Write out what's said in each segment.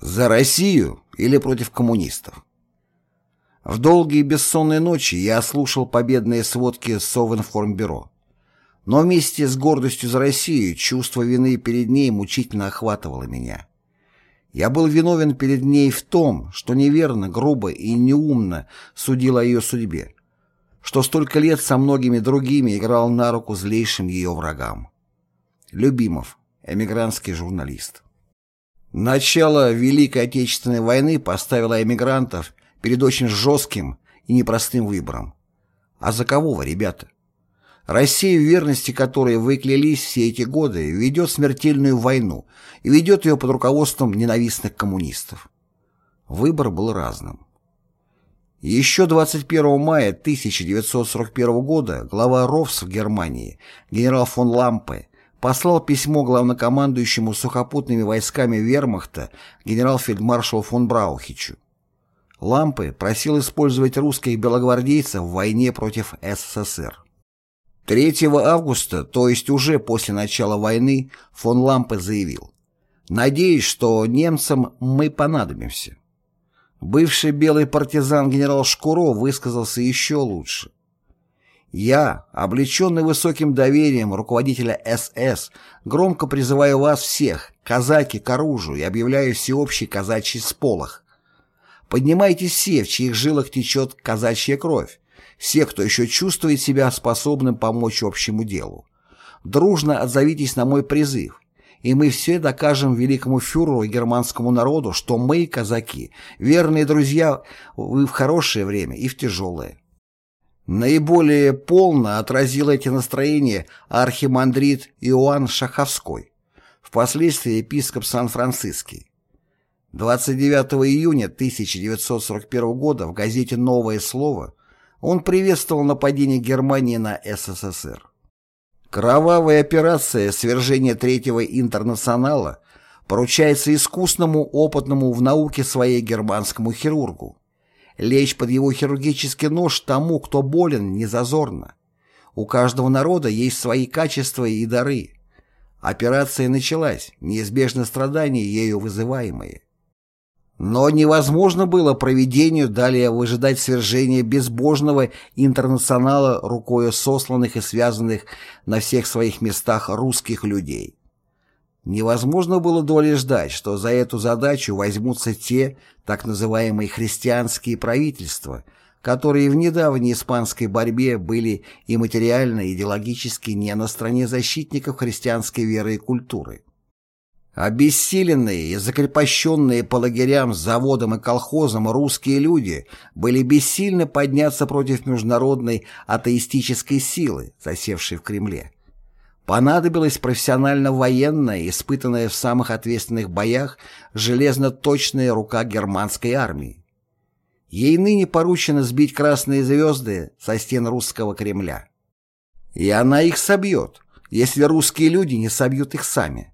За Россию или против коммунистов? В долгие бессонные ночи я слушал победные сводки Совинформбюро. Но вместе с гордостью за Россию чувство вины перед ней мучительно охватывало меня. Я был виновен перед ней в том, что неверно, грубо и неумно судил о ее судьбе, что столько лет со многими другими играл на руку злейшим ее врагам. Любимов, эмигрантский журналист. Начало Великой Отечественной войны поставило эмигрантов перед очень жестким и непростым выбором. А за кого вы, ребята? Россия, в верности которой вы клялись все эти годы, ведет смертельную войну и ведет ее под руководством ненавистных коммунистов. Выбор был разным. Еще 21 мая 1941 года глава РОВС в Германии генерал фон Лампе послал письмо главнокомандующему сухопутными войсками вермахта генерал-фельдмаршалу фон Браухичу. Лампы просил использовать русских белогвардейцев в войне против СССР. 3 августа, то есть уже после начала войны, фон Лампе заявил «Надеюсь, что немцам мы понадобимся». Бывший белый партизан генерал Шкуро высказался еще лучше. Я, облеченный высоким доверием руководителя СС, громко призываю вас всех, казаки, к оружию и объявляю всеобщий казачий сполох. Поднимайтесь все, в чьих жилах течет казачья кровь, все, кто еще чувствует себя способным помочь общему делу. Дружно отзовитесь на мой призыв, и мы все докажем великому фюреру и германскому народу, что мы, казаки, верные друзья вы в хорошее время и в тяжелое. Наиболее полно отразил эти настроения архимандрит Иоанн Шаховской, впоследствии епископ Сан-Франциский. 29 июня 1941 года в газете «Новое слово» он приветствовал нападение Германии на СССР. Кровавая операция свержения Третьего интернационала поручается искусному, опытному в науке своей германскому хирургу. Лечь под его хирургический нож тому, кто болен, не зазорно. У каждого народа есть свои качества и дары. Операция началась, неизбежно страдания ею вызываемые. Но невозможно было проведению далее выжидать свержения безбожного интернационала рукою сосланных и связанных на всех своих местах русских людей. Невозможно было доли ждать, что за эту задачу возьмутся те, так называемые христианские правительства, которые в недавней испанской борьбе были и материально, и идеологически не на стороне защитников христианской веры и культуры. Обессиленные и закрепощенные по лагерям, заводам и колхозам русские люди были бессильны подняться против международной атеистической силы, засевшей в Кремле. Понадобилась профессионально-военная, испытанная в самых ответственных боях, железно-точная рука германской армии. Ей ныне поручено сбить красные звезды со стен русского Кремля. И она их собьет, если русские люди не собьют их сами.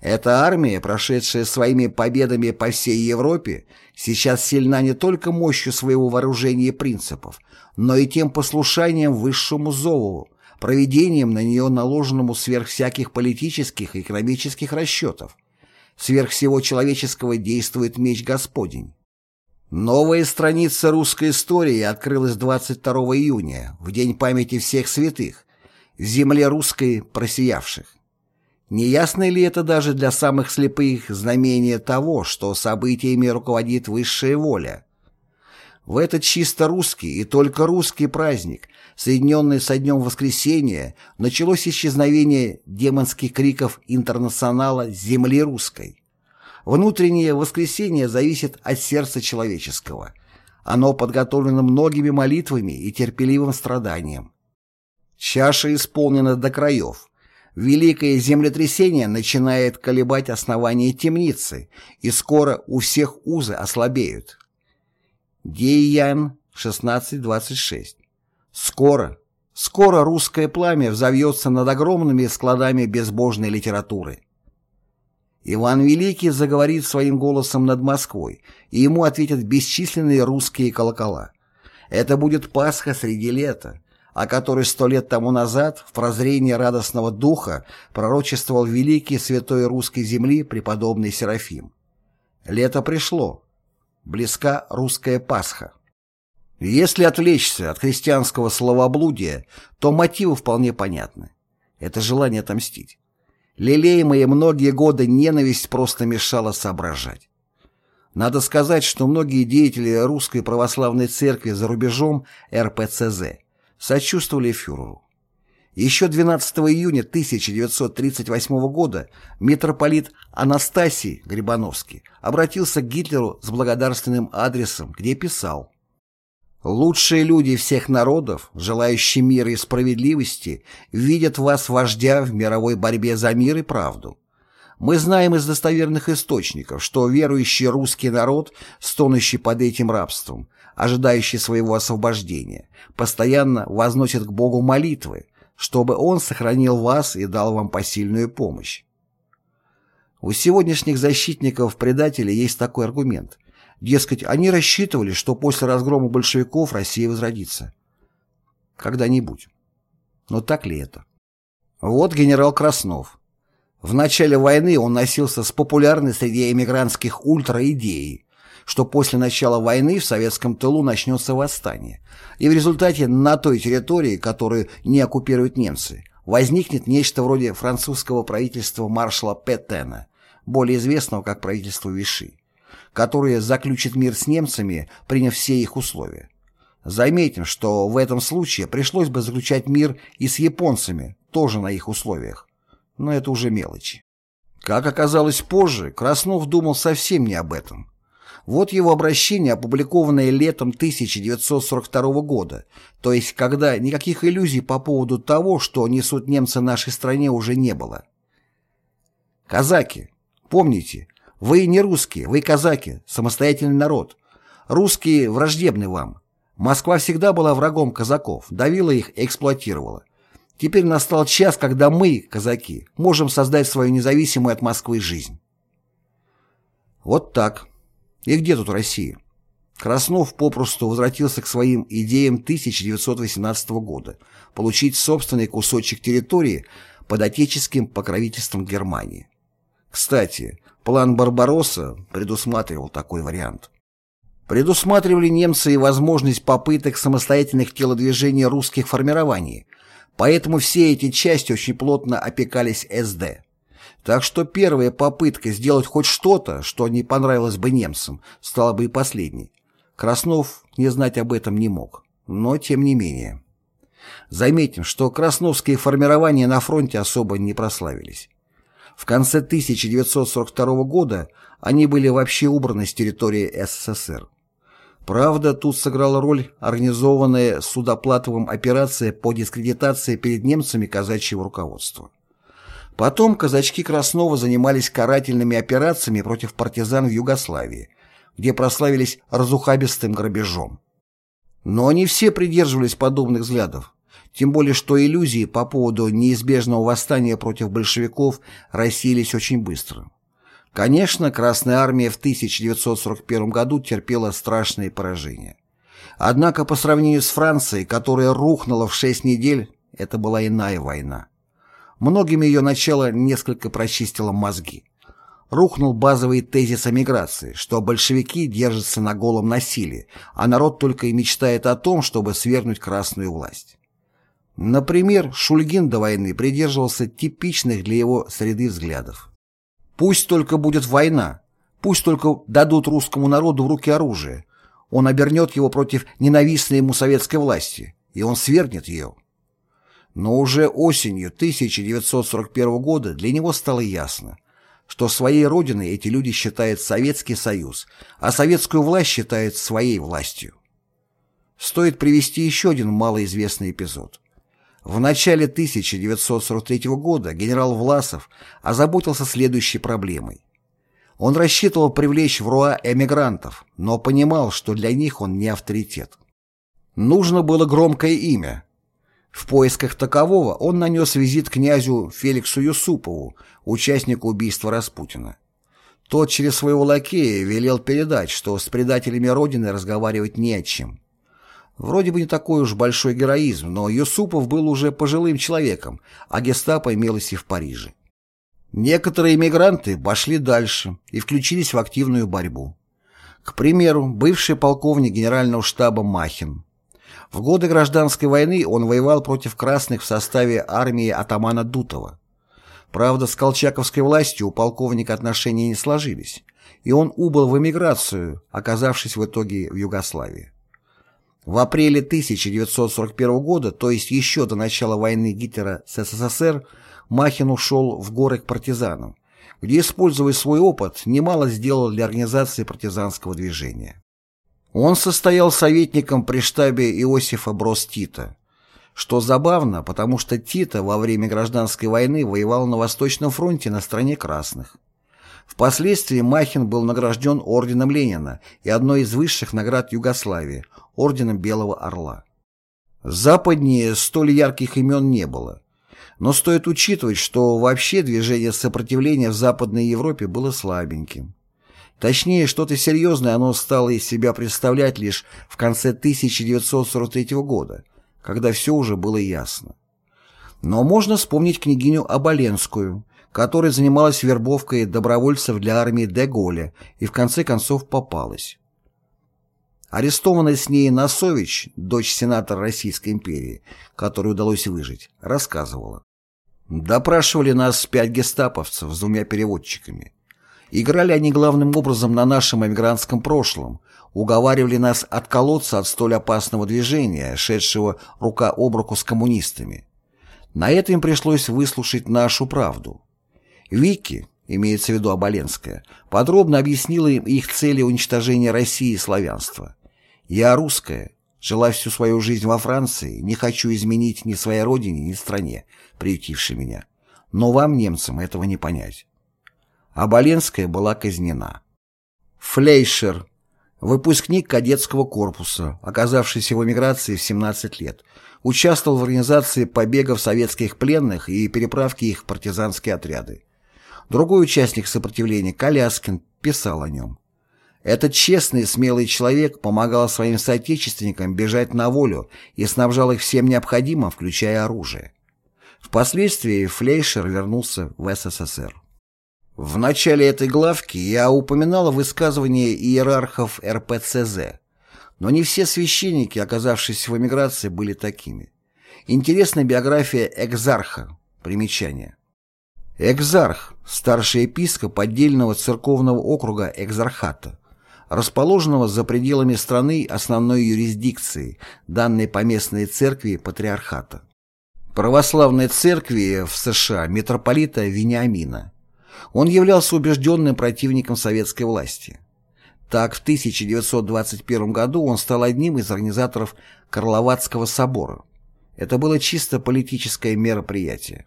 Эта армия, прошедшая своими победами по всей Европе, сейчас сильна не только мощью своего вооружения и принципов, но и тем послушанием высшему зову, проведением на нее наложенному сверх всяких политических и экономических расчетов. Сверх всего человеческого действует меч Господень. Новая страница русской истории открылась 22 июня, в день памяти всех святых, земле русской просиявших. Не ясно ли это даже для самых слепых знамение того, что событиями руководит высшая воля? В этот чисто русский и только русский праздник соединенное со днем воскресения, началось исчезновение демонских криков интернационала «Земли русской». Внутреннее воскресение зависит от сердца человеческого. Оно подготовлено многими молитвами и терпеливым страданием. Чаша исполнена до краев. Великое землетрясение начинает колебать основание темницы, и скоро у всех узы ослабеют. Деян 16.26 Скоро, скоро русское пламя взовьется над огромными складами безбожной литературы. Иван Великий заговорит своим голосом над Москвой, и ему ответят бесчисленные русские колокола. Это будет Пасха среди лета, о которой сто лет тому назад в прозрении радостного духа пророчествовал великий святой русской земли преподобный Серафим. Лето пришло. Близка русская Пасха. Если отвлечься от христианского словоблудия, то мотивы вполне понятны. Это желание отомстить. Лелеемая многие годы ненависть просто мешала соображать. Надо сказать, что многие деятели Русской Православной Церкви за рубежом РПЦЗ сочувствовали фюреру. Еще 12 июня 1938 года митрополит Анастасий Грибановский обратился к Гитлеру с благодарственным адресом, где писал «Лучшие люди всех народов, желающие мира и справедливости, видят вас вождя в мировой борьбе за мир и правду. Мы знаем из достоверных источников, что верующий русский народ, стонущий под этим рабством, ожидающий своего освобождения, постоянно возносит к Богу молитвы, чтобы Он сохранил вас и дал вам посильную помощь. У сегодняшних защитников предателей есть такой аргумент. Дескать, они рассчитывали, что после разгрома большевиков Россия возродится. Когда-нибудь. Но так ли это? Вот генерал Краснов. В начале войны он носился с популярной среди эмигрантских ультра идеей, что после начала войны в советском тылу начнется восстание, и в результате на той территории, которую не оккупируют немцы, возникнет нечто вроде французского правительства маршала Петена, более известного как правительство Виши, которое заключит мир с немцами, приняв все их условия. Заметим, что в этом случае пришлось бы заключать мир и с японцами, тоже на их условиях. Но это уже мелочи. Как оказалось позже, Краснов думал совсем не об этом. Вот его обращение, опубликованное летом 1942 года, то есть когда никаких иллюзий по поводу того, что несут немцы нашей стране, уже не было. Казаки, помните, вы не русские, вы казаки, самостоятельный народ. Русские враждебны вам. Москва всегда была врагом казаков, давила их и эксплуатировала. Теперь настал час, когда мы, казаки, можем создать свою независимую от Москвы жизнь. Вот так. И где тут Россия? Краснов попросту возвратился к своим идеям 1918 года получить собственный кусочек территории под отеческим покровительством Германии. Кстати, план Барбаросса предусматривал такой вариант. Предусматривали немцы и возможность попыток самостоятельных телодвижений русских формирований, поэтому все эти части очень плотно опекались СД. Так что первая попытка сделать хоть что-то, что не понравилось бы немцам, стала бы и последней. Краснов не знать об этом не мог, но тем не менее. Заметим, что красновские формирования на фронте особо не прославились. В конце 1942 года они были вообще убраны с территории СССР. Правда, тут сыграла роль организованная Судоплатовым операция по дискредитации перед немцами казачьего руководства. Потом казачки Краснова занимались карательными операциями против партизан в Югославии, где прославились разухабистым грабежом. Но не все придерживались подобных взглядов, тем более что иллюзии по поводу неизбежного восстания против большевиков рассеялись очень быстро. Конечно, Красная Армия в 1941 году терпела страшные поражения. Однако по сравнению с Францией, которая рухнула в шесть недель, это была иная война. Многим ее начало несколько прочистило мозги. Рухнул базовый тезис эмиграции, что большевики держатся на голом насилии, а народ только и мечтает о том, чтобы свергнуть красную власть. Например, Шульгин до войны придерживался типичных для его среды взглядов. Пусть только будет война, пусть только дадут русскому народу в руки оружие, он обернет его против ненавистной ему советской власти, и он свергнет ее. Но уже осенью 1941 года для него стало ясно, что своей родиной эти люди считают Советский Союз, а советскую власть считают своей властью. Стоит привести еще один малоизвестный эпизод. В начале 1943 года генерал Власов озаботился следующей проблемой. Он рассчитывал привлечь в РУА эмигрантов, но понимал, что для них он не авторитет. Нужно было громкое имя, в поисках такового он нанес визит князю Феликсу Юсупову, участнику убийства Распутина. Тот через своего лакея велел передать, что с предателями Родины разговаривать не о чем. Вроде бы не такой уж большой героизм, но Юсупов был уже пожилым человеком, а гестапо имелось и в Париже. Некоторые эмигранты пошли дальше и включились в активную борьбу. К примеру, бывший полковник генерального штаба Махин. В годы гражданской войны он воевал против красных в составе армии атамана Дутова. Правда, с колчаковской властью у полковника отношения не сложились, и он убыл в эмиграцию, оказавшись в итоге в Югославии. В апреле 1941 года, то есть еще до начала войны Гитлера с СССР, Махин ушел в горы к партизанам, где, используя свой опыт, немало сделал для организации партизанского движения. Он состоял советником при штабе Иосифа Брос Тита, что забавно, потому что Тита во время гражданской войны воевал на Восточном фронте на стороне красных. Впоследствии Махин был награжден орденом Ленина и одной из высших наград Югославии – орденом Белого Орла. Западнее столь ярких имен не было. Но стоит учитывать, что вообще движение сопротивления в Западной Европе было слабеньким. Точнее, что-то серьезное оно стало из себя представлять лишь в конце 1943 года, когда все уже было ясно. Но можно вспомнить княгиню Оболенскую, которая занималась вербовкой добровольцев для армии Де и в конце концов попалась. Арестованная с ней Носович, дочь сенатора Российской империи, которой удалось выжить, рассказывала. Допрашивали нас пять гестаповцев с двумя переводчиками. Играли они главным образом на нашем эмигрантском прошлом, уговаривали нас отколоться от столь опасного движения, шедшего рука об руку с коммунистами. На это им пришлось выслушать нашу правду. Вики, имеется в виду Оболенская, подробно объяснила им их цели уничтожения России и славянства. Я русская, жила всю свою жизнь во Франции, не хочу изменить ни своей родине, ни стране, приютившей меня. Но вам, немцам, этого не понять. Оболенская была казнена. Флейшер, выпускник кадетского корпуса, оказавшийся в эмиграции в 17 лет, участвовал в организации побегов советских пленных и переправки их в партизанские отряды. Другой участник сопротивления, Коляскин, писал о нем. Этот честный и смелый человек помогал своим соотечественникам бежать на волю и снабжал их всем необходимым, включая оружие. Впоследствии Флейшер вернулся в СССР. В начале этой главки я упоминал высказывание иерархов РПЦЗ, но не все священники, оказавшиеся в эмиграции, были такими. Интересна биография Экзарха. Примечание. Экзарх – старший епископ отдельного церковного округа Экзархата, расположенного за пределами страны основной юрисдикции, данной поместной церкви патриархата. Православной церкви в США митрополита Вениамина. Он являлся убежденным противником советской власти. Так, в 1921 году он стал одним из организаторов Карловацкого собора. Это было чисто политическое мероприятие.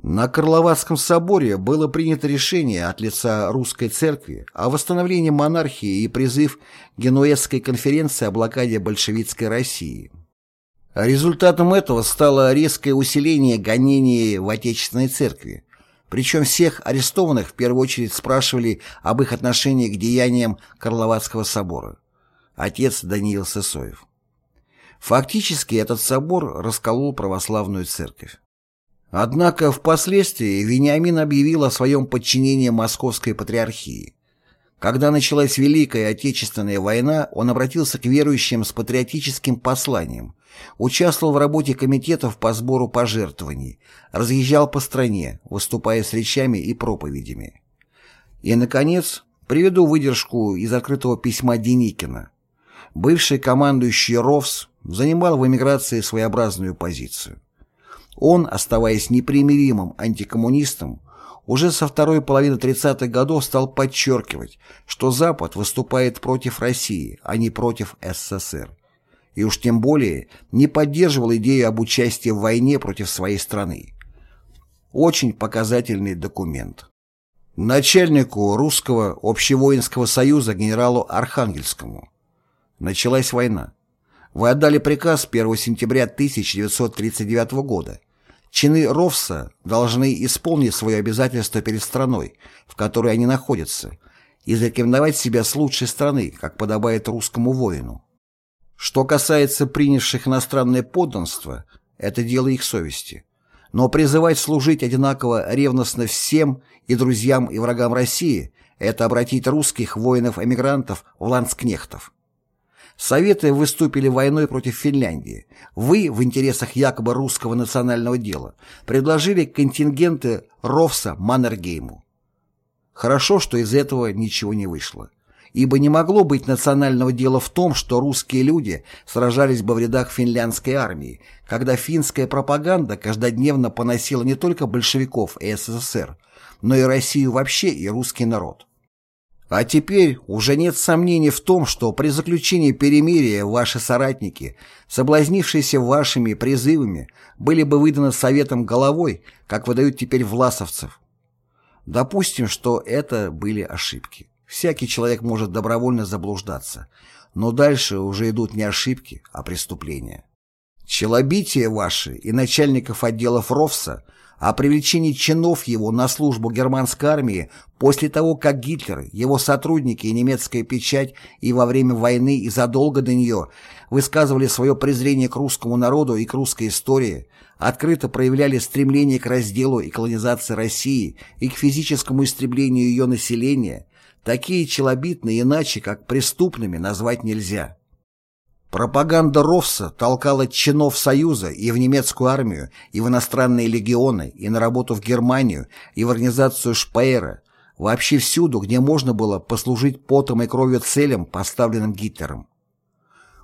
На Карловацком соборе было принято решение от лица русской церкви о восстановлении монархии и призыв Генуэзской конференции о блокаде большевистской России. Результатом этого стало резкое усиление гонений в Отечественной церкви, причем всех арестованных в первую очередь спрашивали об их отношении к деяниям Карловацкого собора. Отец Даниил Сысоев. Фактически этот собор расколол православную церковь. Однако впоследствии Вениамин объявил о своем подчинении Московской Патриархии. Когда началась Великая Отечественная война, он обратился к верующим с патриотическим посланием, участвовал в работе комитетов по сбору пожертвований, разъезжал по стране, выступая с речами и проповедями. И, наконец, приведу выдержку из открытого письма Деникина. Бывший командующий РОВС занимал в эмиграции своеобразную позицию. Он, оставаясь непримиримым антикоммунистом, уже со второй половины 30-х годов стал подчеркивать, что Запад выступает против России, а не против СССР. И уж тем более не поддерживал идею об участии в войне против своей страны. Очень показательный документ. Начальнику русского общевоинского союза генералу Архангельскому. Началась война. Вы отдали приказ 1 сентября 1939 года Чины РОВСа должны исполнить свои обязательства перед страной, в которой они находятся, и зарекомендовать себя с лучшей стороны, как подобает русскому воину. Что касается принявших иностранное подданство, это дело их совести. Но призывать служить одинаково ревностно всем и друзьям и врагам России – это обратить русских воинов-эмигрантов в ландскнехтов. Советы выступили войной против Финляндии. Вы, в интересах якобы русского национального дела, предложили контингенты Ровса Маннергейму. Хорошо, что из этого ничего не вышло. Ибо не могло быть национального дела в том, что русские люди сражались бы в рядах финляндской армии, когда финская пропаганда каждодневно поносила не только большевиков и СССР, но и Россию вообще и русский народ. А теперь уже нет сомнений в том, что при заключении перемирия ваши соратники, соблазнившиеся вашими призывами, были бы выданы советом головой, как выдают теперь власовцев. Допустим, что это были ошибки. Всякий человек может добровольно заблуждаться, но дальше уже идут не ошибки, а преступления. Челобитие ваши и начальников отделов РОВСа – о привлечении чинов его на службу германской армии после того, как Гитлер, его сотрудники и немецкая печать и во время войны и задолго до нее высказывали свое презрение к русскому народу и к русской истории, открыто проявляли стремление к разделу и колонизации России и к физическому истреблению ее населения, такие челобитные иначе, как преступными, назвать нельзя. Пропаганда Ровса толкала чинов Союза и в немецкую армию, и в иностранные легионы, и на работу в Германию, и в организацию Шпеера, вообще всюду, где можно было послужить потом и кровью целям, поставленным Гитлером.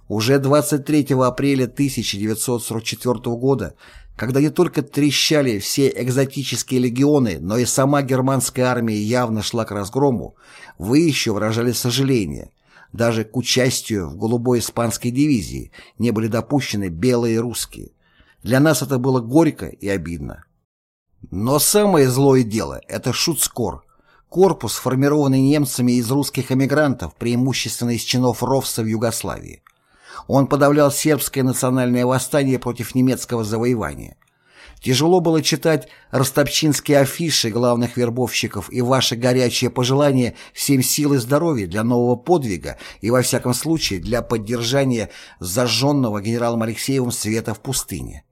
Уже 23 апреля 1944 года, когда не только трещали все экзотические легионы, но и сама германская армия явно шла к разгрому, вы еще выражали сожаление – даже к участию в голубой испанской дивизии не были допущены белые русские. Для нас это было горько и обидно. Но самое злое дело – это Шуцкор, корпус, сформированный немцами из русских эмигрантов, преимущественно из чинов РОВСа в Югославии. Он подавлял сербское национальное восстание против немецкого завоевания. Тяжело было читать ростопчинские афиши главных вербовщиков и ваши горячие пожелания всем сил и здоровья для нового подвига и, во всяком случае, для поддержания зажженного генералом Алексеевым света в пустыне.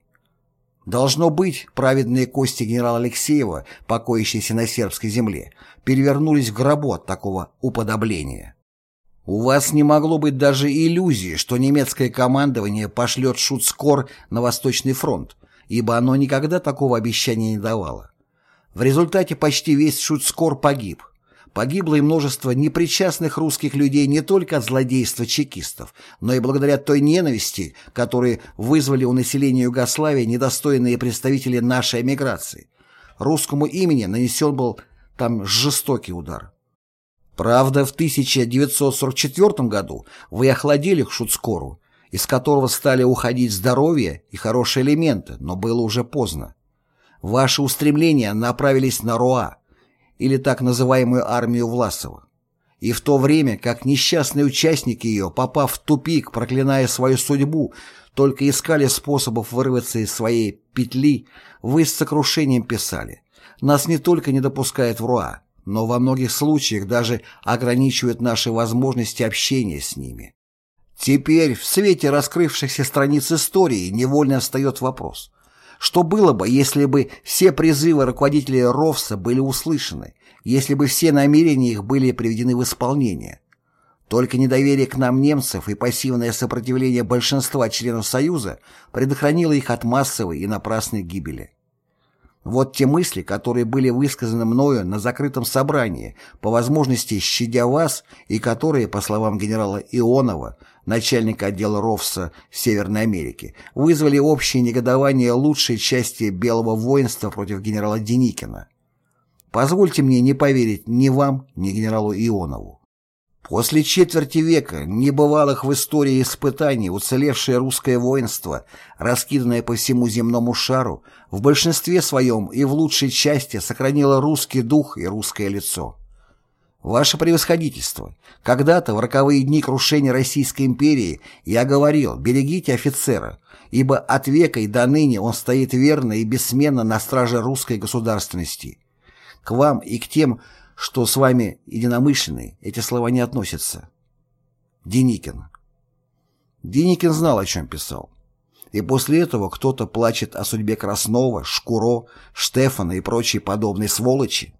Должно быть, праведные кости генерала Алексеева, покоящиеся на сербской земле, перевернулись в гробу от такого уподобления. У вас не могло быть даже иллюзии, что немецкое командование пошлет шутскор на Восточный фронт, ибо оно никогда такого обещания не давало. В результате почти весь Шуцкор погиб. Погибло и множество непричастных русских людей не только от злодейства чекистов, но и благодаря той ненависти, которую вызвали у населения Югославии недостойные представители нашей эмиграции. Русскому имени нанесен был там жестокий удар. Правда, в 1944 году вы охладили к Шуцкору, из которого стали уходить здоровье и хорошие элементы, но было уже поздно. Ваши устремления направились на Руа, или так называемую армию Власова. И в то время, как несчастные участники ее, попав в тупик, проклиная свою судьбу, только искали способов вырваться из своей петли, вы с сокрушением писали. Нас не только не допускают в Руа, но во многих случаях даже ограничивают наши возможности общения с ними. Теперь, в свете раскрывшихся страниц истории, невольно встает вопрос. Что было бы, если бы все призывы руководителей РОВСа были услышаны, если бы все намерения их были приведены в исполнение? Только недоверие к нам немцев и пассивное сопротивление большинства членов Союза предохранило их от массовой и напрасной гибели. Вот те мысли, которые были высказаны мною на закрытом собрании, по возможности щадя вас, и которые, по словам генерала Ионова, начальника отдела РОВСа Северной Америки, вызвали общее негодование лучшей части белого воинства против генерала Деникина. Позвольте мне не поверить ни вам, ни генералу Ионову. После четверти века небывалых в истории испытаний уцелевшее русское воинство, раскиданное по всему земному шару, в большинстве своем и в лучшей части сохранило русский дух и русское лицо. Ваше превосходительство, когда-то в роковые дни крушения Российской империи я говорил, берегите офицера, ибо от века и до ныне он стоит верно и бессменно на страже русской государственности. К вам и к тем, что с вами единомышленные, эти слова не относятся. Деникин. Деникин знал, о чем писал. и после этого кто-то плачет о судьбе Краснова, Шкуро, Штефана и прочей подобной сволочи?